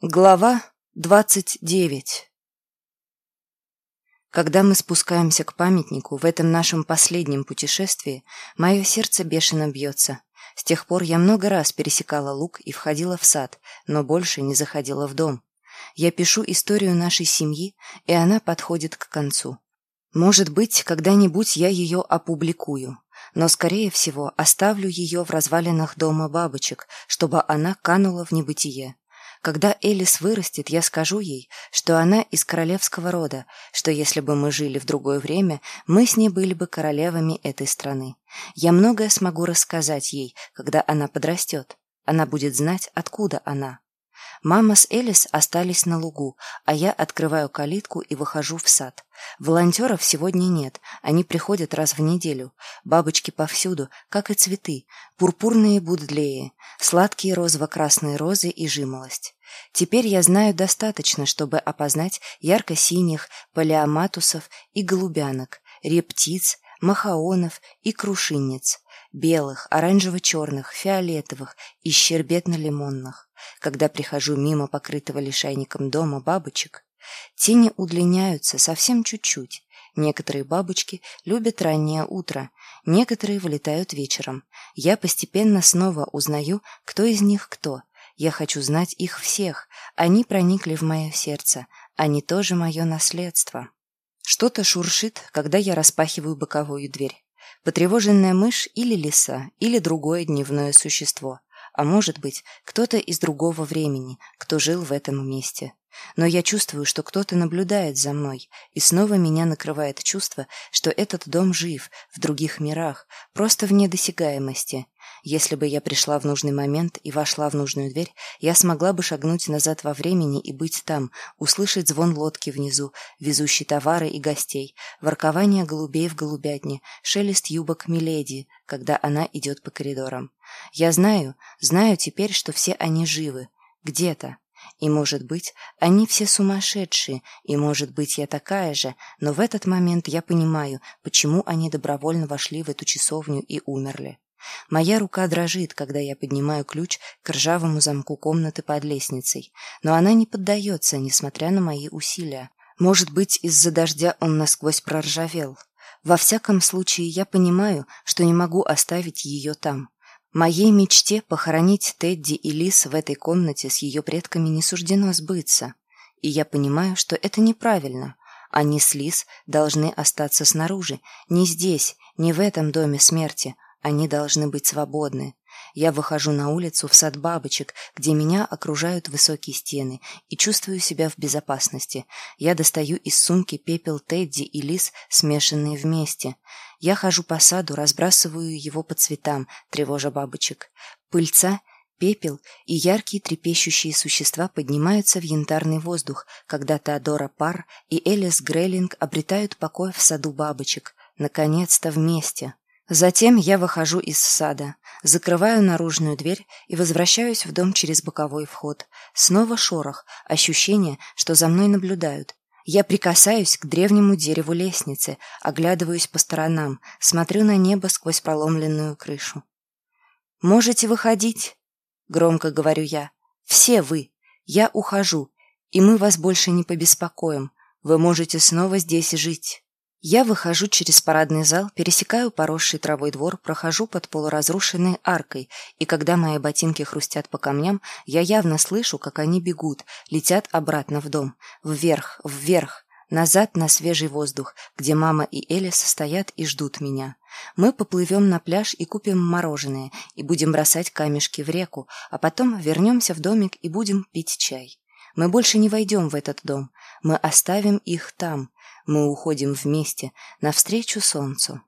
Глава двадцать девять Когда мы спускаемся к памятнику в этом нашем последнем путешествии, мое сердце бешено бьется. С тех пор я много раз пересекала луг и входила в сад, но больше не заходила в дом. Я пишу историю нашей семьи, и она подходит к концу. Может быть, когда-нибудь я ее опубликую, но, скорее всего, оставлю ее в развалинах дома бабочек, чтобы она канула в небытие. Когда Элис вырастет, я скажу ей, что она из королевского рода, что если бы мы жили в другое время, мы с ней были бы королевами этой страны. Я многое смогу рассказать ей, когда она подрастет. Она будет знать, откуда она. Мама с Элис остались на лугу, а я открываю калитку и выхожу в сад. Волонтеров сегодня нет, они приходят раз в неделю. Бабочки повсюду, как и цветы, пурпурные будлеи, сладкие розово-красные розы и жимолость. Теперь я знаю достаточно, чтобы опознать ярко-синих палеоматусов и голубянок, рептиц, махаонов и крушинниц, белых, оранжево-черных, фиолетовых и щербетно-лимонных. Когда прихожу мимо покрытого лишайником дома бабочек, тени удлиняются совсем чуть-чуть. Некоторые бабочки любят раннее утро, некоторые вылетают вечером. Я постепенно снова узнаю, кто из них кто. Я хочу знать их всех. Они проникли в мое сердце. Они тоже мое наследство. Что-то шуршит, когда я распахиваю боковую дверь. Потревоженная мышь или лиса, или другое дневное существо а может быть, кто-то из другого времени, кто жил в этом месте. Но я чувствую, что кто-то наблюдает за мной, и снова меня накрывает чувство, что этот дом жив, в других мирах, просто вне досягаемости. Если бы я пришла в нужный момент и вошла в нужную дверь, я смогла бы шагнуть назад во времени и быть там, услышать звон лодки внизу, везущий товары и гостей, воркование голубей в голубятне, шелест юбок Миледи, когда она идет по коридорам. Я знаю, знаю теперь, что все они живы, где-то. И, может быть, они все сумасшедшие, и, может быть, я такая же, но в этот момент я понимаю, почему они добровольно вошли в эту часовню и умерли. Моя рука дрожит, когда я поднимаю ключ к ржавому замку комнаты под лестницей, но она не поддается, несмотря на мои усилия. Может быть, из-за дождя он насквозь проржавел. Во всяком случае, я понимаю, что не могу оставить ее там. Моей мечте похоронить Тедди и Лис в этой комнате с ее предками не суждено сбыться. И я понимаю, что это неправильно. Они с Лис должны остаться снаружи, не здесь, не в этом доме смерти, они должны быть свободны. Я выхожу на улицу в сад бабочек, где меня окружают высокие стены, и чувствую себя в безопасности. Я достаю из сумки пепел Тедди и Лис, смешанные вместе. Я хожу по саду, разбрасываю его по цветам, тревожа бабочек. Пыльца Пепел и яркие трепещущие существа поднимаются в янтарный воздух, когда Теодора Пар и Элис Грейлинг обретают покой в саду бабочек. Наконец-то вместе. Затем я выхожу из сада, закрываю наружную дверь и возвращаюсь в дом через боковой вход. Снова шорох, ощущение, что за мной наблюдают. Я прикасаюсь к древнему дереву лестницы, оглядываюсь по сторонам, смотрю на небо сквозь проломленную крышу. «Можете выходить?» — громко говорю я. «Все вы! Я ухожу, и мы вас больше не побеспокоим. Вы можете снова здесь жить». Я выхожу через парадный зал, пересекаю поросший травой двор, прохожу под полуразрушенной аркой, и когда мои ботинки хрустят по камням, я явно слышу, как они бегут, летят обратно в дом. Вверх, вверх, назад на свежий воздух, где мама и Элис стоят и ждут меня. Мы поплывем на пляж и купим мороженое, и будем бросать камешки в реку, а потом вернемся в домик и будем пить чай. Мы больше не войдем в этот дом. Мы оставим их там. Мы уходим вместе, навстречу солнцу.